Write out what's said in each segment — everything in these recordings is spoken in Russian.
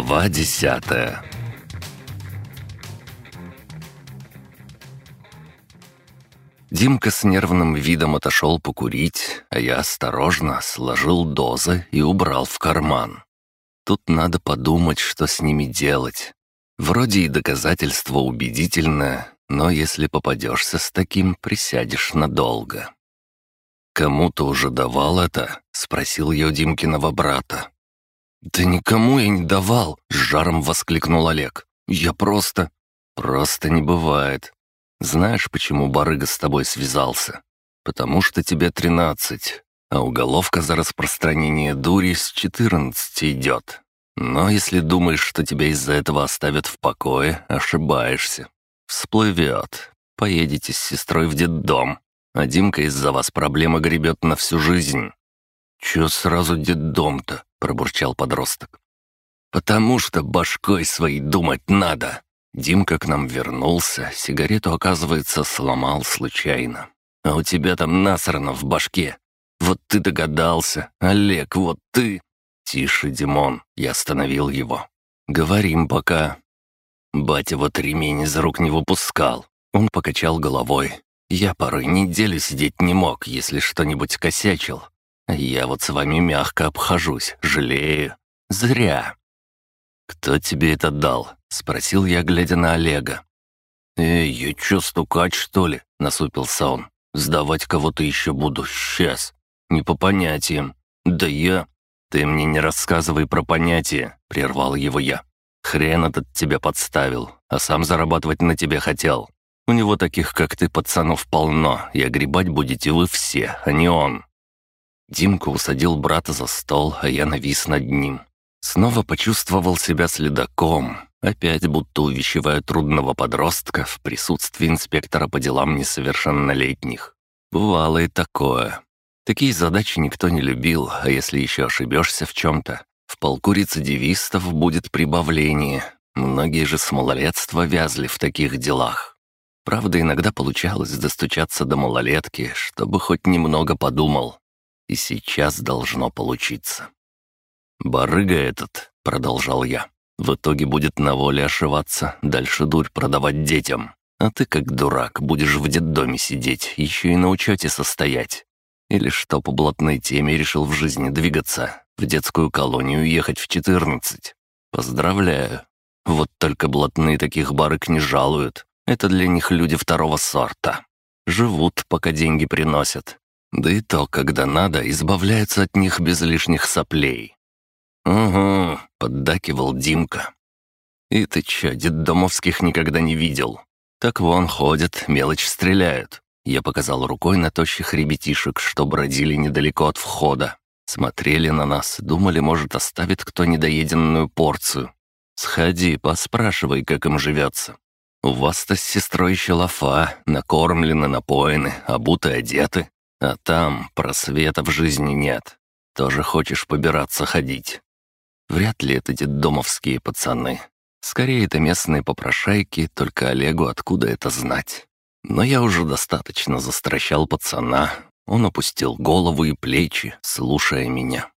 Глава десятая Димка с нервным видом отошел покурить, а я осторожно сложил дозы и убрал в карман. Тут надо подумать, что с ними делать. Вроде и доказательство убедительное, но если попадешься с таким, присядешь надолго. «Кому ты уже давал это?» — спросил я у Димкиного брата. «Да никому я не давал!» — с жаром воскликнул Олег. «Я просто...» «Просто не бывает. Знаешь, почему барыга с тобой связался? Потому что тебе тринадцать, а уголовка за распространение дури с четырнадцати идет. Но если думаешь, что тебя из-за этого оставят в покое, ошибаешься. Всплывет. Поедете с сестрой в детдом, а Димка из-за вас проблемы гребет на всю жизнь». «Чё сразу детдом-то?» — пробурчал подросток. «Потому что башкой своей думать надо». Димка к нам вернулся, сигарету, оказывается, сломал случайно. «А у тебя там насрано в башке. Вот ты догадался, Олег, вот ты...» «Тише, Димон», — я остановил его. «Говорим пока». Батя вот ремень из рук не выпускал. Он покачал головой. Я порой неделю сидеть не мог, если что-нибудь косячил. Я вот с вами мягко обхожусь, жалею. Зря. «Кто тебе это дал?» — спросил я, глядя на Олега. «Эй, я чё, стукать, что ли?» — насупился он. «Сдавать кого-то еще буду, сейчас. Не по понятиям. Да я...» «Ты мне не рассказывай про понятия», — прервал его я. «Хрен этот тебя подставил, а сам зарабатывать на тебе хотел. У него таких, как ты, пацанов полно, и огребать будете вы все, а не он». Димка усадил брата за стол, а я навис над ним. Снова почувствовал себя следаком, опять будто увещевая трудного подростка в присутствии инспектора по делам несовершеннолетних. Бывало и такое. Такие задачи никто не любил, а если еще ошибешься в чем-то, в полку рецидивистов будет прибавление. Многие же с малолетства вязли в таких делах. Правда, иногда получалось достучаться до малолетки, чтобы хоть немного подумал, и сейчас должно получиться. «Барыга этот», — продолжал я, — «в итоге будет на воле ошиваться, дальше дурь продавать детям. А ты, как дурак, будешь в детдоме сидеть, еще и на учете состоять. Или что по блатной теме решил в жизни двигаться, в детскую колонию ехать в четырнадцать. Поздравляю. Вот только блатные таких барыг не жалуют. Это для них люди второго сорта. Живут, пока деньги приносят, да и то, когда надо, избавляются от них без лишних соплей. «Угу», — поддакивал Димка. «И ты чё, детдомовских никогда не видел? Так вон ходят, мелочь стреляют». Я показал рукой на тощих ребятишек, что бродили недалеко от входа. Смотрели на нас, думали, может, оставит кто недоеденную порцию. «Сходи, поспрашивай, как им живется. У вас-то с сестрой еще лафа, накормлены, напоены, обуты, одеты. А там просвета в жизни нет. Тоже хочешь побираться ходить. Вряд ли это детдомовские пацаны. Скорее, это местные попрошайки, только Олегу откуда это знать. Но я уже достаточно застращал пацана. Он опустил голову и плечи, слушая меня.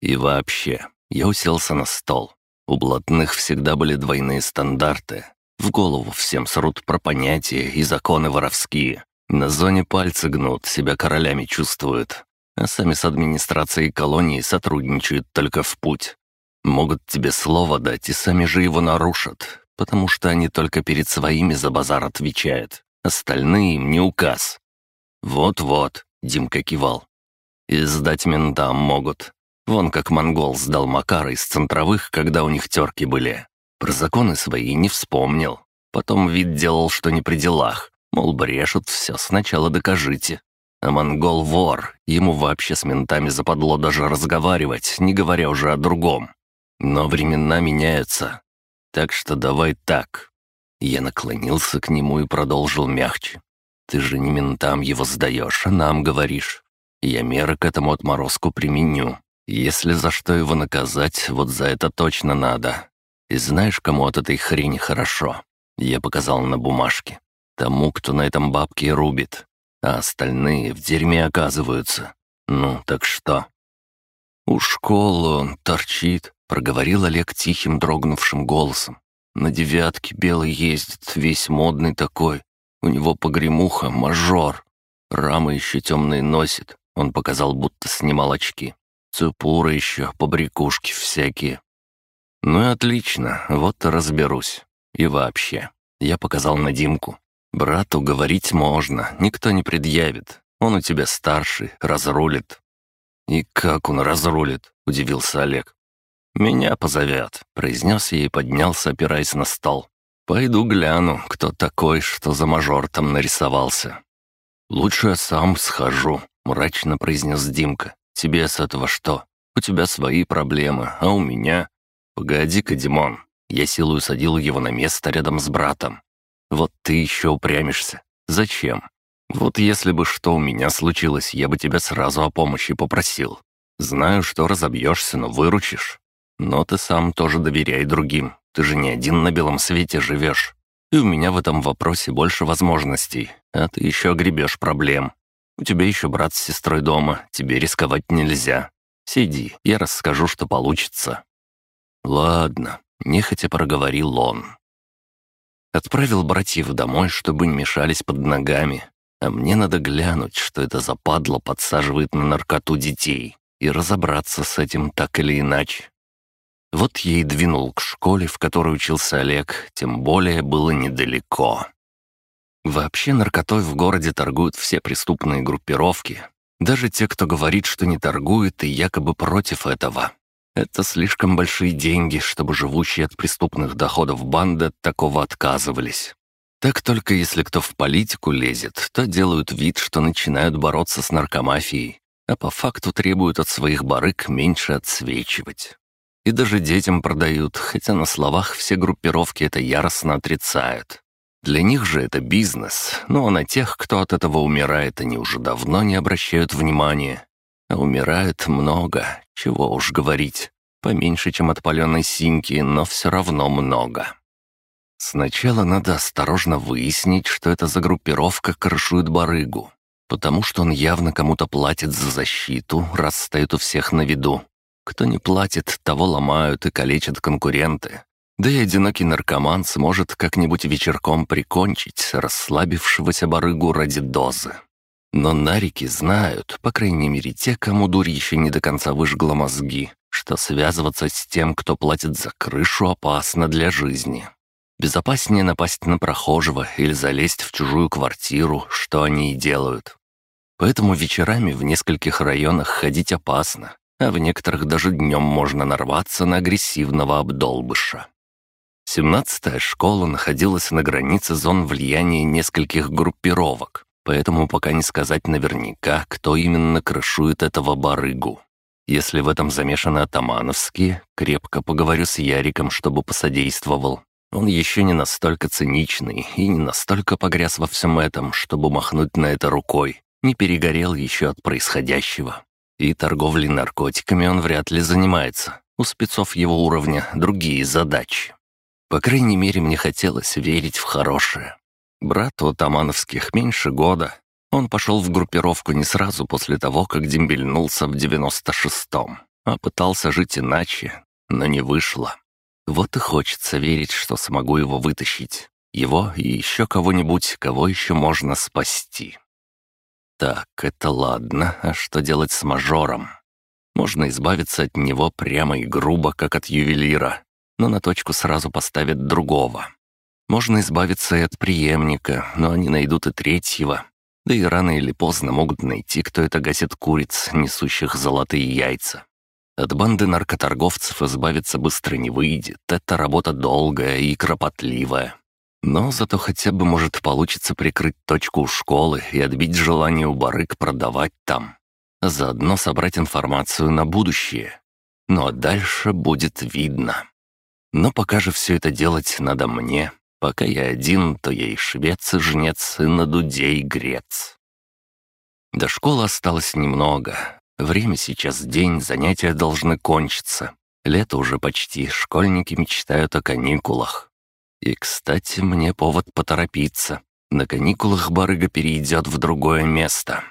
И вообще, я уселся на стол. У блатных всегда были двойные стандарты. В голову всем срут про понятия и законы воровские. На зоне пальцы гнут, себя королями чувствуют, а сами с администрацией колонии сотрудничают только в путь. Могут тебе слово дать и сами же его нарушат, потому что они только перед своими за базар отвечают, остальные им не указ. «Вот-вот», — Димка кивал. «И сдать ментам могут. Вон как монгол сдал Макара из центровых, когда у них терки были. Про законы свои не вспомнил. Потом вид делал, что не при делах. Мол, брешут, все сначала докажите. А монгол вор, ему вообще с ментами западло даже разговаривать, не говоря уже о другом. Но времена меняются. Так что давай так. Я наклонился к нему и продолжил мягче. Ты же не ментам его сдаешь, а нам говоришь. Я меры к этому отморозку применю. Если за что его наказать, вот за это точно надо. И знаешь, кому от этой хрени хорошо? Я показал на бумажке тому, кто на этом бабки рубит, а остальные в дерьме оказываются. Ну, так что?» «У школы он торчит», — проговорил Олег тихим дрогнувшим голосом. «На девятке белый ездит, весь модный такой. У него погремуха, мажор. Рамы еще темные носит». Он показал, будто снимал очки. Цепуры еще, побрякушки всякие. Ну и отлично, вот разберусь. И вообще, я показал на Димку. Брату говорить можно, никто не предъявит. Он у тебя старший, разрулит». «И как он разрулит?» — удивился Олег. «Меня позовят», — произнес я и поднялся, опираясь на стол. «Пойду гляну, кто такой, что за мажор там нарисовался». «Лучше я сам схожу», — мрачно произнес Димка. «Тебе с этого что? У тебя свои проблемы, а у меня...» «Погоди-ка, Димон». Я силой усадил его на место рядом с братом. «Вот ты еще упрямишься. Зачем? Вот если бы что у меня случилось, я бы тебя сразу о помощи попросил. Знаю, что разобьешься, но выручишь. Но ты сам тоже доверяй другим. Ты же не один на белом свете живешь. И у меня в этом вопросе больше возможностей, а ты еще гребешь проблем. У тебя еще брат с сестрой дома, тебе рисковать нельзя. Сиди, я расскажу, что получится». «Ладно», — нехотя проговорил он. Отправил братьев домой, чтобы не мешались под ногами, а мне надо глянуть, что это за падла подсаживает на наркоту детей, и разобраться с этим так или иначе. Вот и двинул к школе, в которой учился Олег, тем более было недалеко. Вообще наркотой в городе торгуют все преступные группировки, даже те, кто говорит, что не торгует и якобы против этого. Это слишком большие деньги, чтобы живущие от преступных доходов банды от такого отказывались. Так только если кто в политику лезет, то делают вид, что начинают бороться с наркомафией, а по факту требуют от своих барыг меньше отсвечивать. И даже детям продают, хотя на словах все группировки это яростно отрицают. Для них же это бизнес, ну а на тех, кто от этого умирает, они уже давно не обращают внимания. А умирает много, чего уж говорить. Поменьше, чем от паленой синьки, но все равно много. Сначала надо осторожно выяснить, что это за группировка крышует барыгу, потому что он явно кому-то платит за защиту, раз стоит у всех на виду. Кто не платит, того ломают и калечат конкуренты. Да и одинокий наркоман сможет как-нибудь вечерком прикончить расслабившегося барыгу ради дозы. Но нарики знают, по крайней мере те, кому дурь еще не до конца выжгла мозги, что связываться с тем, кто платит за крышу, опасно для жизни. Безопаснее напасть на прохожего или залезть в чужую квартиру, что они и делают. Поэтому вечерами в нескольких районах ходить опасно, а в некоторых даже днем можно нарваться на агрессивного обдолбыша. Семнадцатая школа находилась на границе зон влияния нескольких группировок, поэтому пока не сказать наверняка, кто именно крышует этого барыгу. Если в этом замешаны атамановские, крепко поговорю с Яриком, чтобы посодействовал. Он еще не настолько циничный и не настолько погряз во всем этом, чтобы махнуть на это рукой, не перегорел еще от происходящего. И торговлей наркотиками он вряд ли занимается. У спецов его уровня другие задачи. По крайней мере, мне хотелось верить в хорошее. Брату Атамановских меньше года. Он пошел в группировку не сразу после того, как дембельнулся в 96-м, а пытался жить иначе, но не вышло. Вот и хочется верить, что смогу его вытащить. Его и еще кого-нибудь, кого еще можно спасти. Так, это ладно, а что делать с мажором? Можно избавиться от него прямо и грубо, как от ювелира, но на точку сразу поставят другого. Можно избавиться и от преемника, но они найдут и третьего. Да и рано или поздно могут найти, кто это гасит куриц, несущих золотые яйца. От банды наркоторговцев избавиться быстро не выйдет. Это работа долгая и кропотливая. Но зато хотя бы может получиться прикрыть точку у школы и отбить желание у барыг продавать там. Заодно собрать информацию на будущее. Ну а дальше будет видно. Но пока же все это делать надо мне. Пока я один, то я и швец, и жнец, и на дуде, и грец. До школы осталось немного, Время сейчас день, занятия должны кончиться. Лето уже почти, школьники мечтают о каникулах. И, кстати, мне повод поторопиться. На каникулах барыга перейдет в другое место.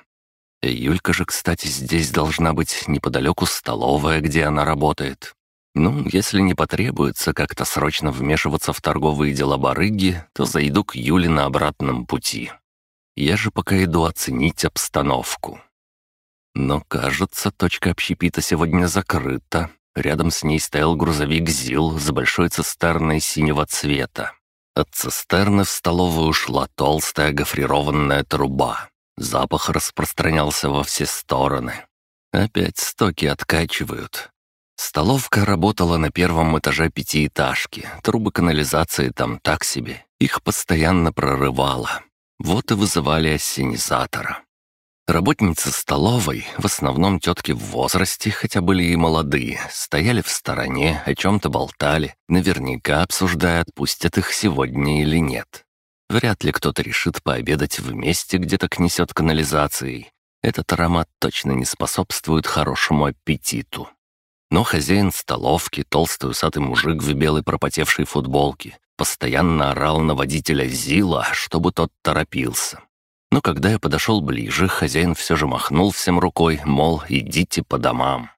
Юлька же, кстати, здесь должна быть неподалеку столовая, где она работает. Ну, если не потребуется как-то срочно вмешиваться в торговые дела барыги, то зайду к Юле на обратном пути. Я же пока иду оценить обстановку. Но, кажется, точка общепита сегодня закрыта. Рядом с ней стоял грузовик ЗИЛ с большой цистерной синего цвета. От цистерны в столовую ушла толстая гофрированная труба. Запах распространялся во все стороны. Опять стоки откачивают. Столовка работала на первом этаже пятиэтажки. Трубы канализации там так себе. Их постоянно прорывало. Вот и вызывали ассенизатора. Работницы столовой, в основном тетки в возрасте, хотя были и молодые, стояли в стороне, о чем-то болтали, наверняка обсуждая, отпустят их сегодня или нет. Вряд ли кто-то решит пообедать в месте, где так несет канализацией. Этот аромат точно не способствует хорошему аппетиту. Но хозяин столовки, толстый усатый мужик в белой пропотевшей футболке, постоянно орал на водителя Зила, чтобы тот торопился. Но когда я подошел ближе, хозяин все же махнул всем рукой, мол, идите по домам.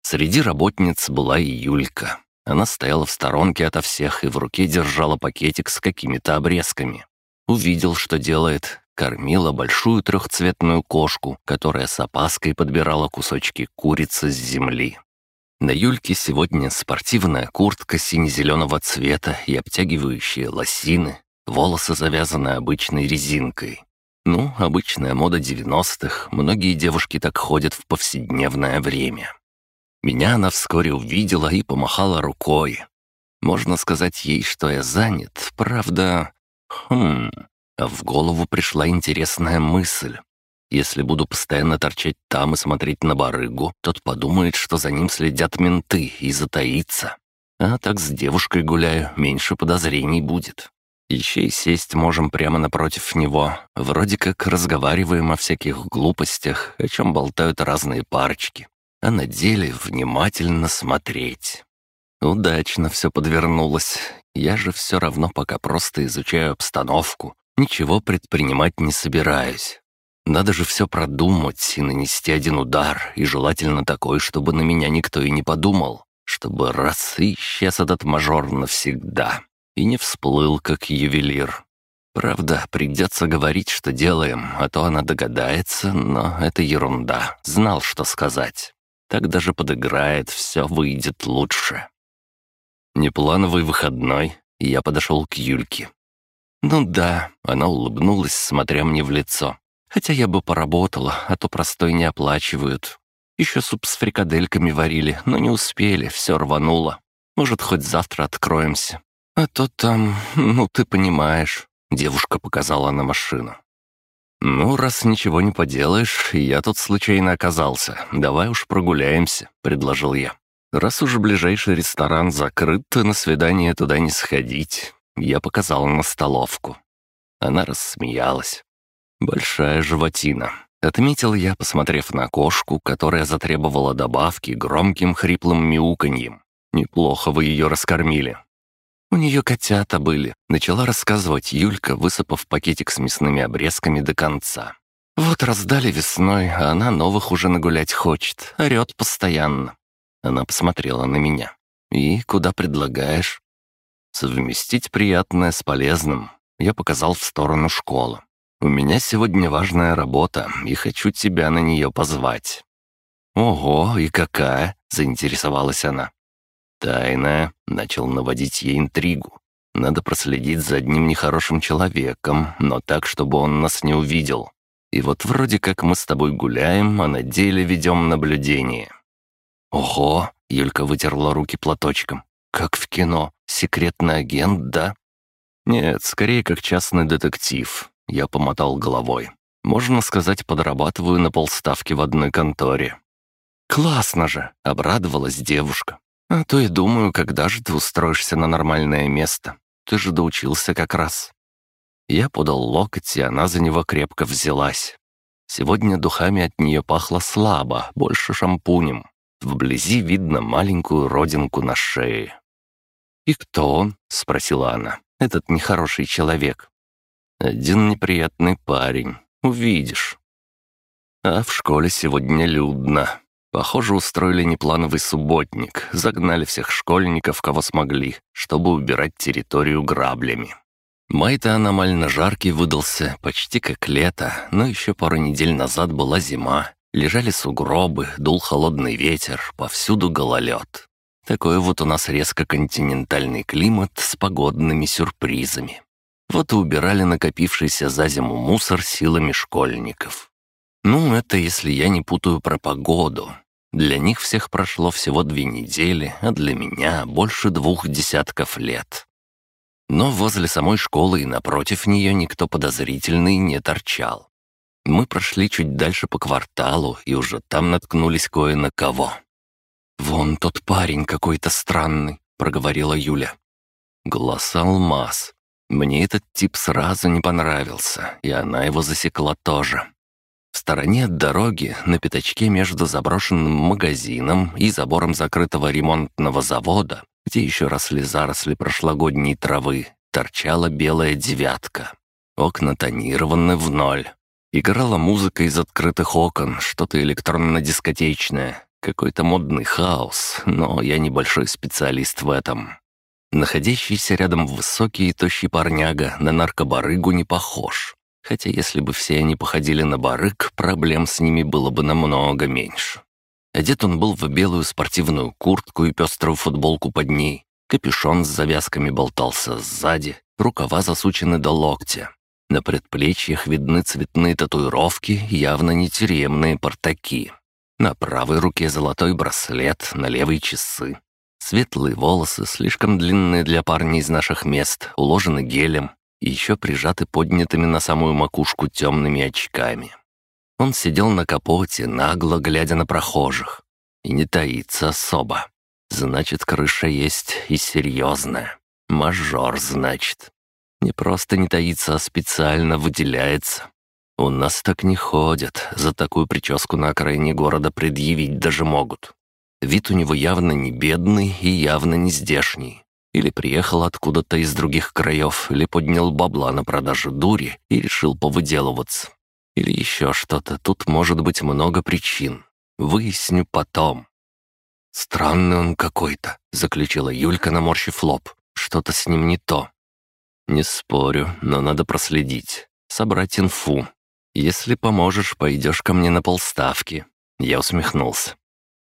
Среди работниц была и Юлька. Она стояла в сторонке ото всех и в руке держала пакетик с какими-то обрезками. Увидел, что делает, кормила большую трехцветную кошку, которая с опаской подбирала кусочки курицы с земли. На Юльке сегодня спортивная куртка сине-зеленого цвета и обтягивающие лосины, волосы завязаны обычной резинкой. Ну, обычная мода 90-х, многие девушки так ходят в повседневное время. Меня она вскоре увидела и помахала рукой. Можно сказать ей, что я занят, правда... Хм... А в голову пришла интересная мысль. Если буду постоянно торчать там и смотреть на барыгу, тот подумает, что за ним следят менты и затаится. А так с девушкой гуляю, меньше подозрений будет. Еще и сесть можем прямо напротив него. Вроде как разговариваем о всяких глупостях, о чем болтают разные парочки. А на деле внимательно смотреть. Удачно все подвернулось. Я же все равно пока просто изучаю обстановку. Ничего предпринимать не собираюсь. Надо же все продумать и нанести один удар, и желательно такой, чтобы на меня никто и не подумал, чтобы раз и исчез этот мажор навсегда, и не всплыл, как ювелир. Правда, придется говорить, что делаем, а то она догадается, но это ерунда, знал, что сказать. Так даже подыграет, все выйдет лучше. Неплановый выходной, и я подошел к Юльке. «Ну да», — она улыбнулась, смотря мне в лицо. Хотя я бы поработала, а то простой не оплачивают. Еще суп с фрикадельками варили, но не успели, все рвануло. Может, хоть завтра откроемся. А то там, ну ты понимаешь, девушка показала на машину. «Ну, раз ничего не поделаешь, я тут случайно оказался, давай уж прогуляемся», — предложил я. «Раз уж ближайший ресторан закрыт, то на свидание туда не сходить». Я показал на столовку. Она рассмеялась. Большая животина. Отметил я, посмотрев на кошку, которая затребовала добавки громким хриплым мяуканьем. Неплохо вы ее раскормили. У нее котята были, начала рассказывать Юлька, высыпав пакетик с мясными обрезками до конца. Вот раздали весной, а она новых уже нагулять хочет, орет постоянно. Она посмотрела на меня. «И куда предлагаешь?» «Совместить приятное с полезным». Я показал в сторону школы. «У меня сегодня важная работа, и хочу тебя на нее позвать». «Ого, и какая?» — заинтересовалась она. «Тайная», — начал наводить ей интригу. «Надо проследить за одним нехорошим человеком, но так, чтобы он нас не увидел. И вот вроде как мы с тобой гуляем, а на деле ведем наблюдение». «Ого!» — Юлька вытерла руки платочком. «Как в кино. Секретный агент, да?» «Нет, скорее как частный детектив. Я помотал головой. Можно сказать, подрабатываю на полставки в одной конторе. «Классно же!» — обрадовалась девушка. «А то и думаю, когда же ты устроишься на нормальное место? Ты же доучился как раз». Я подал локоть, и она за него крепко взялась. Сегодня духами от нее пахло слабо, больше шампунем. Вблизи видно маленькую родинку на шее. «И кто он?» — спросила она. «Этот нехороший человек». Один неприятный парень. Увидишь. А в школе сегодня людно. Похоже, устроили неплановый субботник, загнали всех школьников, кого смогли, чтобы убирать территорию граблями. Май-то аномально жаркий выдался, почти как лето, но еще пару недель назад была зима. Лежали сугробы, дул холодный ветер, повсюду гололед. Такой вот у нас резко континентальный климат с погодными сюрпризами. Вот и убирали накопившийся за зиму мусор силами школьников. Ну, это если я не путаю про погоду. Для них всех прошло всего две недели, а для меня больше двух десятков лет. Но возле самой школы и напротив нее никто подозрительный не торчал. Мы прошли чуть дальше по кварталу и уже там наткнулись кое на кого. «Вон тот парень какой-то странный», — проговорила Юля. Глаз алмаз. Мне этот тип сразу не понравился, и она его засекла тоже. В стороне от дороги, на пятачке между заброшенным магазином и забором закрытого ремонтного завода, где еще росли заросли прошлогодней травы, торчала белая девятка. Окна тонированы в ноль. Играла музыка из открытых окон, что-то электронно-дискотечное, какой-то модный хаос, но я небольшой специалист в этом. Находящийся рядом высокий и тощий парняга на наркобарыгу не похож. Хотя если бы все они походили на барыг, проблем с ними было бы намного меньше. Одет он был в белую спортивную куртку и пеструю футболку под ней. Капюшон с завязками болтался сзади, рукава засучены до локтя. На предплечьях видны цветные татуировки, явно не тюремные портаки. На правой руке золотой браслет, на левой часы. Светлые волосы, слишком длинные для парней из наших мест, уложены гелем, и еще прижаты поднятыми на самую макушку темными очками. Он сидел на капоте, нагло глядя на прохожих. И не таится особо. Значит, крыша есть и серьезная. Мажор, значит. Не просто не таится, а специально выделяется. У нас так не ходят, за такую прическу на окраине города предъявить даже могут. Вид у него явно не бедный и явно не здешний. Или приехал откуда-то из других краев, или поднял бабла на продаже дури и решил повыделываться. Или еще что-то. Тут может быть много причин. Выясню потом. «Странный он какой-то», — заключила Юлька, наморщив лоб. «Что-то с ним не то». «Не спорю, но надо проследить. Собрать инфу. Если поможешь, пойдешь ко мне на полставки». Я усмехнулся.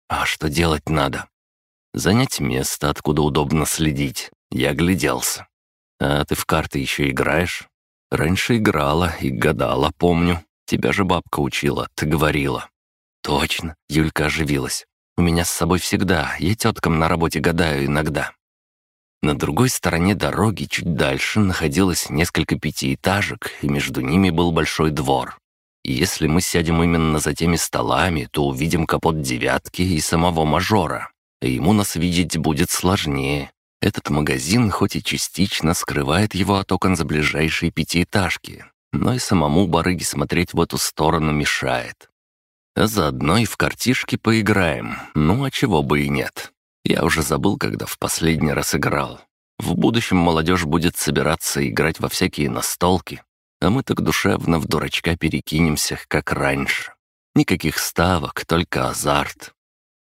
«А что делать надо?» Занять место, откуда удобно следить. Я огляделся. А ты в карты еще играешь? Раньше играла и гадала, помню. Тебя же бабка учила, ты говорила. Точно, Юлька оживилась. У меня с собой всегда, я теткам на работе гадаю иногда. На другой стороне дороги, чуть дальше, находилось несколько пятиэтажек, и между ними был большой двор. Если мы сядем именно за теми столами, то увидим капот девятки и самого мажора ему нас видеть будет сложнее. Этот магазин хоть и частично скрывает его от окон за ближайшие пятиэтажки, но и самому барыге смотреть в эту сторону мешает. А заодно и в картишки поиграем, ну а чего бы и нет. Я уже забыл, когда в последний раз играл. В будущем молодежь будет собираться играть во всякие настолки, а мы так душевно в дурачка перекинемся, как раньше. Никаких ставок, только азарт.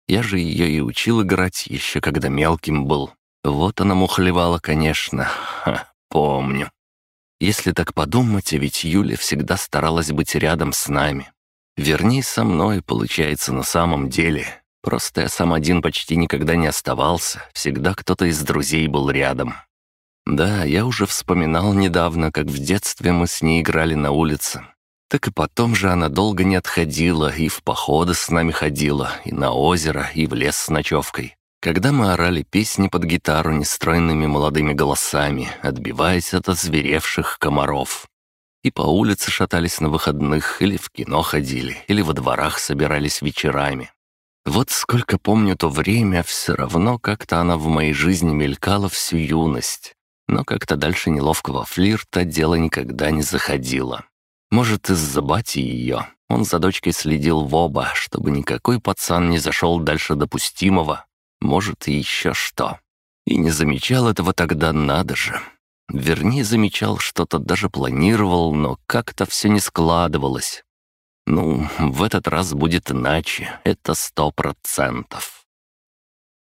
Я же ее и учил играть еще когда мелким был. Вот она мухлевала, конечно. Ха, помню. Если так подумать, ведь Юля всегда старалась быть рядом с нами. Вернее, со мной, получается, на самом деле. Просто я сам один почти никогда не оставался, всегда кто-то из друзей был рядом. Да, я уже вспоминал недавно, как в детстве мы с ней играли на улице. Так и потом же она долго не отходила и в походы с нами ходила, и на озеро, и в лес с ночевкой. Когда мы орали песни под гитару нестройными молодыми голосами, отбиваясь от озверевших комаров. И по улице шатались на выходных, или в кино ходили, или во дворах собирались вечерами. Вот сколько помню то время, все равно как-то она в моей жизни мелькала всю юность. Но как-то дальше неловкого флирта дело никогда не заходило. Может, из-за бати ее. Он за дочкой следил в оба, чтобы никакой пацан не зашел дальше допустимого. Может, и еще что. И не замечал этого тогда, надо же. Вернее, замечал что-то, даже планировал, но как-то все не складывалось. Ну, в этот раз будет иначе, это сто процентов.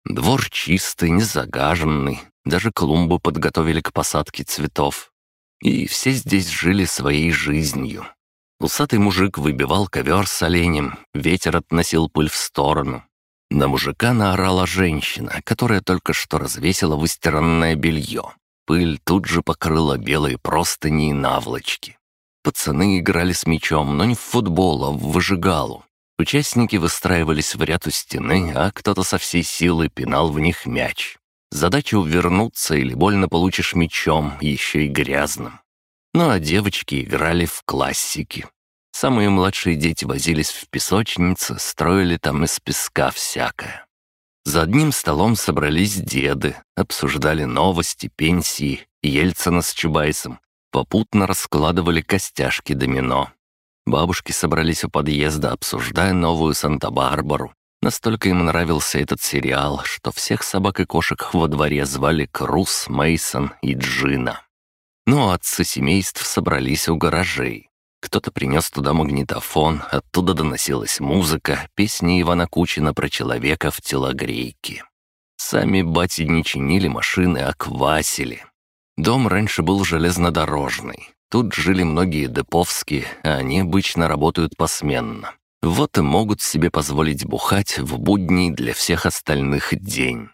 Двор чистый, не загаженный, даже клумбу подготовили к посадке цветов. И все здесь жили своей жизнью. Усатый мужик выбивал ковер с оленем, ветер относил пыль в сторону. На мужика наорала женщина, которая только что развесила выстиранное белье. Пыль тут же покрыла белые простыни и наволочки. Пацаны играли с мячом, но не в футбол, а в выжигалу. Участники выстраивались в ряд у стены, а кто-то со всей силы пинал в них мяч. Задача увернуться или больно получишь мячом, еще и грязным. Ну а девочки играли в классики. Самые младшие дети возились в песочнице, строили там из песка всякое. За одним столом собрались деды, обсуждали новости, пенсии, Ельцина с Чубайсом, попутно раскладывали костяшки домино. Бабушки собрались у подъезда, обсуждая новую Санта-Барбару. Настолько им нравился этот сериал, что всех собак и кошек во дворе звали Крус, Мейсон и Джина. Ну а отцы семейств собрались у гаражей. Кто-то принес туда магнитофон, оттуда доносилась музыка, песни Ивана Кучина про человека в телогрейке. Сами бати не чинили машины, а квасили. Дом раньше был железнодорожный. Тут жили многие деповские, а они обычно работают посменно. Вот и могут себе позволить бухать в будний для всех остальных день.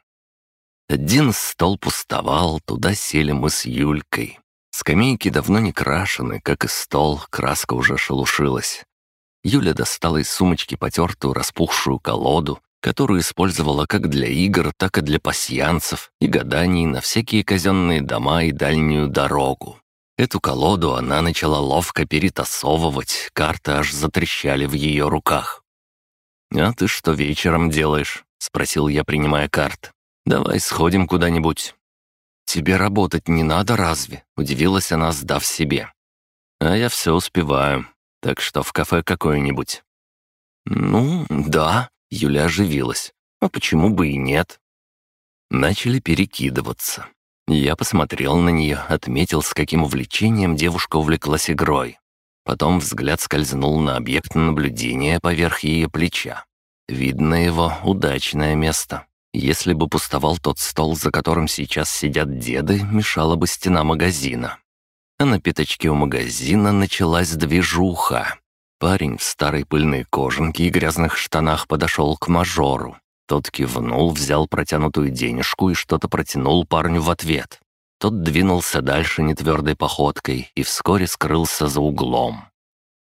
Один стол пустовал, туда сели мы с Юлькой. Скамейки давно не крашены, как и стол, краска уже шелушилась. Юля достала из сумочки потертую распухшую колоду, которую использовала как для игр, так и для пасьянцев и гаданий на всякие казенные дома и дальнюю дорогу. Эту колоду она начала ловко перетасовывать, карты аж затрещали в ее руках. «А ты что вечером делаешь?» — спросил я, принимая карт. «Давай сходим куда-нибудь». «Тебе работать не надо разве?» — удивилась она, сдав себе. «А я все успеваю, так что в кафе какое-нибудь». «Ну, да», Юля оживилась. А почему бы и нет? Начали перекидываться. Я посмотрел на нее, отметил, с каким увлечением девушка увлеклась игрой. Потом взгляд скользнул на объект наблюдения поверх ее плеча. Видно его удачное место. Если бы пустовал тот стол, за которым сейчас сидят деды, мешала бы стена магазина. А на пятачке у магазина началась движуха. Парень в старой пыльной кожанке и грязных штанах подошел к мажору. Тот кивнул, взял протянутую денежку и что-то протянул парню в ответ. Тот двинулся дальше нетвердой походкой и вскоре скрылся за углом.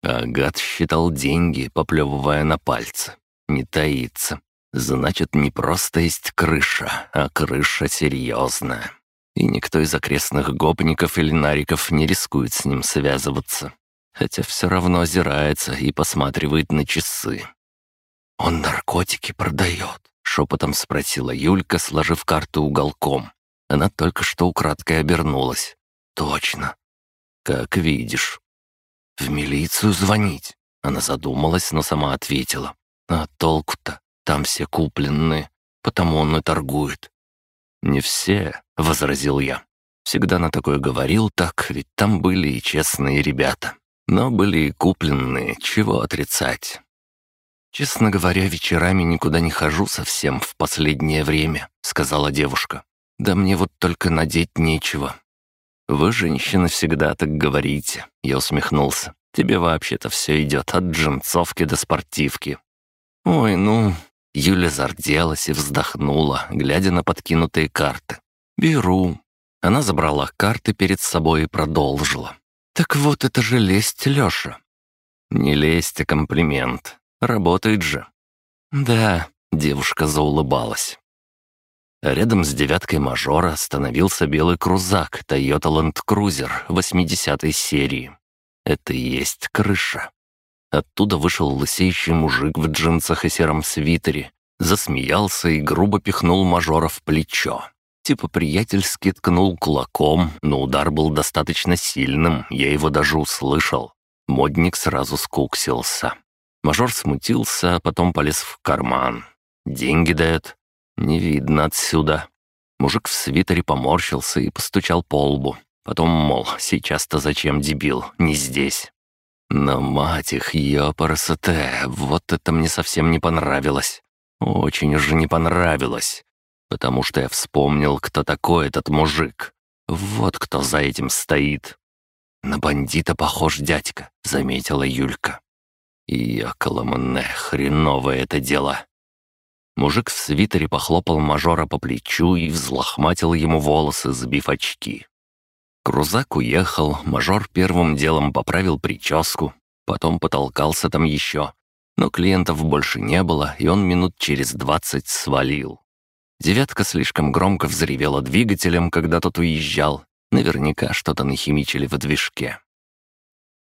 Агат считал деньги, поплевывая на пальцы. Не таится. Значит, не просто есть крыша, а крыша серьезная. И никто из окрестных гопников или нариков не рискует с ним связываться хотя все равно озирается и посматривает на часы. «Он наркотики продает?» — шепотом спросила Юлька, сложив карту уголком. Она только что украдкой обернулась. «Точно. Как видишь». «В милицию звонить?» Она задумалась, но сама ответила. «А толку-то? Там все купленные, потому он и торгует». «Не все», — возразил я. «Всегда на такое говорил так, ведь там были и честные ребята». Но были и купленные, чего отрицать. «Честно говоря, вечерами никуда не хожу совсем в последнее время», — сказала девушка. «Да мне вот только надеть нечего». «Вы, женщины, всегда так говорите», — я усмехнулся. «Тебе вообще-то все идет от джинсовки до спортивки». «Ой, ну...» Юля зарделась и вздохнула, глядя на подкинутые карты. «Беру». Она забрала карты перед собой и продолжила. «Так вот это же лесть, Лёша». «Не лесть, а комплимент. Работает же». «Да», — девушка заулыбалась. Рядом с девяткой мажора остановился белый крузак Toyota Land Cruiser 80-й серии. Это и есть крыша. Оттуда вышел лысеющий мужик в джинсах и сером свитере, засмеялся и грубо пихнул мажора в плечо. Типа приятельски ткнул кулаком, но удар был достаточно сильным, я его даже услышал. Модник сразу скуксился. Мажор смутился, а потом полез в карман. «Деньги дает?» «Не видно отсюда». Мужик в свитере поморщился и постучал по лбу. Потом, мол, сейчас-то зачем, дебил, не здесь. Но мать их, ёпарасоте, вот это мне совсем не понравилось. Очень уже не понравилось. Потому что я вспомнил, кто такой этот мужик. Вот кто за этим стоит. «На бандита похож дядька», — заметила Юлька. «Я коломне, хреновое это дело». Мужик в свитере похлопал мажора по плечу и взлохматил ему волосы, сбив очки. Крузак уехал, мажор первым делом поправил прическу, потом потолкался там еще. Но клиентов больше не было, и он минут через двадцать свалил. «девятка» слишком громко взревела двигателем, когда тот уезжал. Наверняка что-то нахимичили в движке.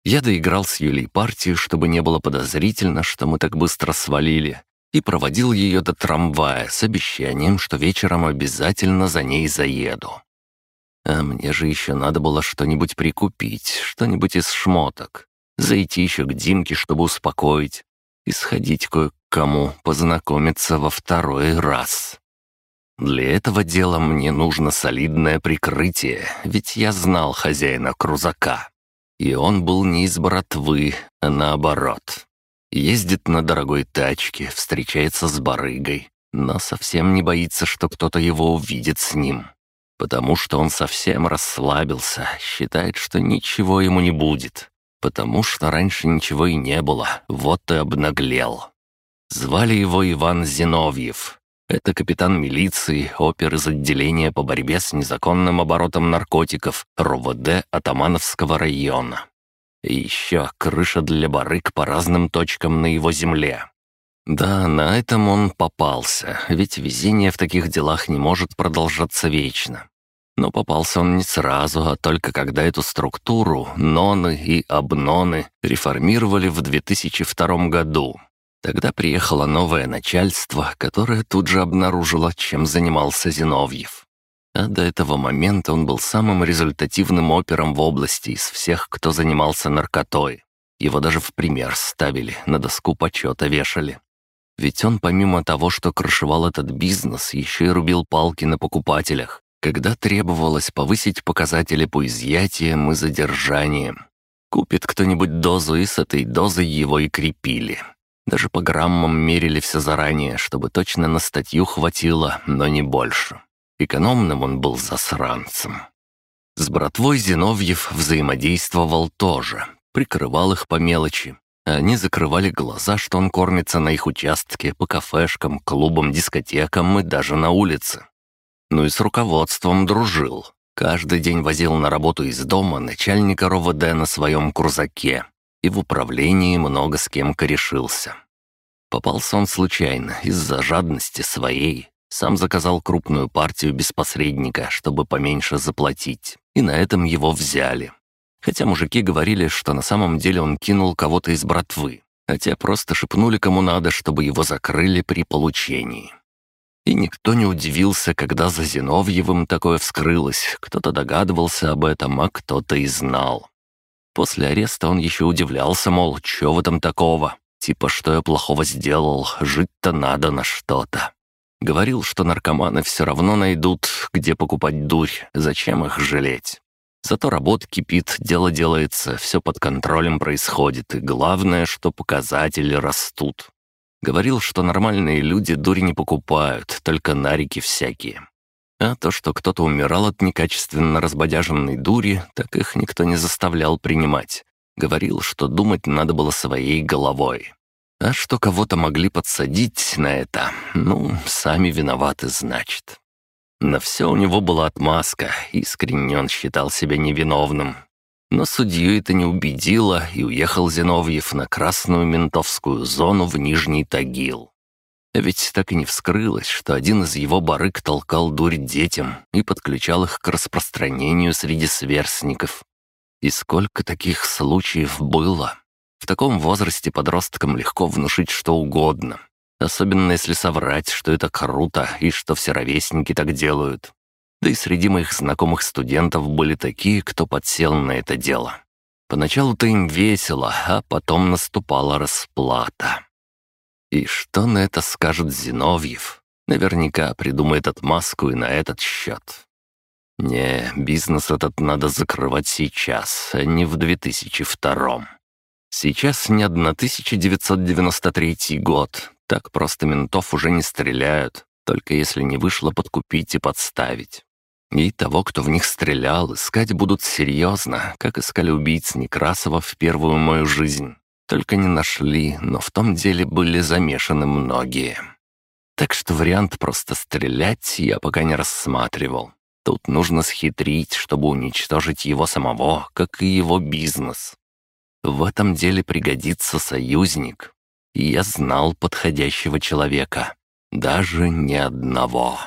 Я доиграл с Юлей партию, чтобы не было подозрительно, что мы так быстро свалили, и проводил ее до трамвая с обещанием, что вечером обязательно за ней заеду. А мне же еще надо было что-нибудь прикупить, что-нибудь из шмоток. Зайти еще к Димке, чтобы успокоить. И сходить кое-кому познакомиться во второй раз. Для этого дела мне нужно солидное прикрытие, ведь я знал хозяина крузака. И он был не из братвы, а наоборот. Ездит на дорогой тачке, встречается с барыгой, но совсем не боится, что кто-то его увидит с ним потому что он совсем расслабился, считает, что ничего ему не будет, потому что раньше ничего и не было, вот и обнаглел. Звали его Иван Зиновьев. Это капитан милиции, опер из отделения по борьбе с незаконным оборотом наркотиков РОВД Атамановского района. И еще крыша для барыг по разным точкам на его земле. Да, на этом он попался, ведь везение в таких делах не может продолжаться вечно. Но попался он не сразу, а только когда эту структуру, ноны и обноны, реформировали в 2002 году. Тогда приехало новое начальство, которое тут же обнаружило, чем занимался Зиновьев. А до этого момента он был самым результативным опером в области из всех, кто занимался наркотой. Его даже в пример ставили, на доску почета вешали. Ведь он помимо того, что крышевал этот бизнес, еще и рубил палки на покупателях, когда требовалось повысить показатели по изъятиям и задержаниям. Купит кто-нибудь дозу, и с этой дозой его и крепили. Даже по граммам мерили все заранее, чтобы точно на статью хватило, но не больше. Экономным он был засранцем. С братвой Зиновьев взаимодействовал тоже, прикрывал их по мелочи. Они закрывали глаза, что он кормится на их участке, по кафешкам, клубам, дискотекам и даже на улице. Ну и с руководством дружил. Каждый день возил на работу из дома начальника РОВД на своем крузаке. И в управлении много с кем корешился. Попался он случайно, из-за жадности своей. Сам заказал крупную партию без посредника, чтобы поменьше заплатить. И на этом его взяли. Хотя мужики говорили, что на самом деле он кинул кого-то из братвы, а те просто шепнули кому надо, чтобы его закрыли при получении. И никто не удивился, когда за Зиновьевым такое вскрылось. Кто-то догадывался об этом, а кто-то и знал. После ареста он еще удивлялся, мол, что в этом такого? Типа, что я плохого сделал, жить-то надо на что-то. Говорил, что наркоманы все равно найдут, где покупать дурь, зачем их жалеть. Зато работа кипит, дело делается, все под контролем происходит, и главное, что показатели растут. Говорил, что нормальные люди дури не покупают, только нарики всякие. А то, что кто-то умирал от некачественно разбодяженной дури, так их никто не заставлял принимать. Говорил, что думать надо было своей головой. А что кого-то могли подсадить на это, ну, сами виноваты, значит. На все у него была отмазка, искренне он считал себя невиновным, но судью это не убедило, и уехал Зиновьев на красную ментовскую зону в Нижний Тагил. Ведь так и не вскрылось, что один из его барыг толкал дурь детям и подключал их к распространению среди сверстников. И сколько таких случаев было. В таком возрасте подросткам легко внушить что угодно. Особенно если соврать, что это круто и что все ровесники так делают. Да и среди моих знакомых студентов были такие, кто подсел на это дело. Поначалу-то им весело, а потом наступала расплата. И что на это скажет Зиновьев? Наверняка придумает отмазку и на этот счет. Не, бизнес этот надо закрывать сейчас, а не в 2002 -м. Сейчас не 1993 год, так просто ментов уже не стреляют, только если не вышло подкупить и подставить. И того, кто в них стрелял, искать будут серьезно, как искали убийц Некрасова в первую мою жизнь. Только не нашли, но в том деле были замешаны многие. Так что вариант просто стрелять я пока не рассматривал. Тут нужно схитрить, чтобы уничтожить его самого, как и его бизнес. В этом деле пригодится союзник. Я знал подходящего человека. Даже не одного.